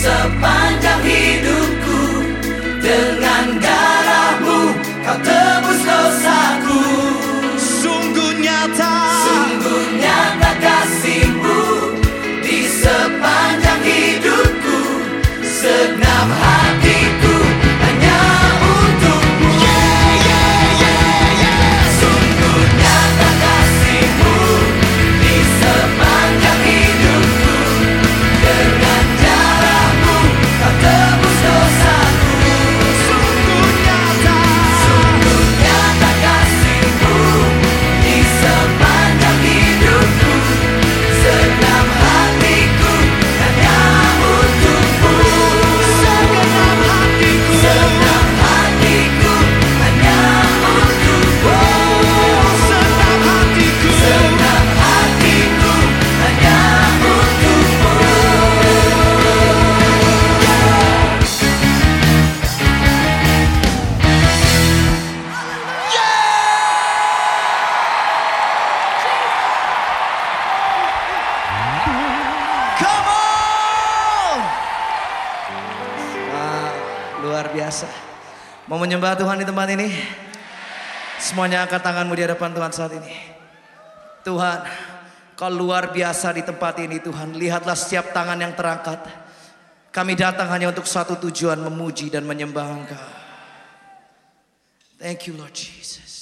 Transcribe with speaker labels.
Speaker 1: sepanjang hidupku. Dengan darahmu kau tebus dosaku. Sungguh nyata. Biasa. Mau menyembah Tuhan di tempat ini? Semuanya angkat tanganmu di hadapan Tuhan saat ini. Tuhan, kau luar biasa di tempat ini Tuhan. Lihatlah setiap tangan yang terangkat. Kami datang hanya untuk satu tujuan, memuji dan menyembah Engkau. Thank you Lord Jesus.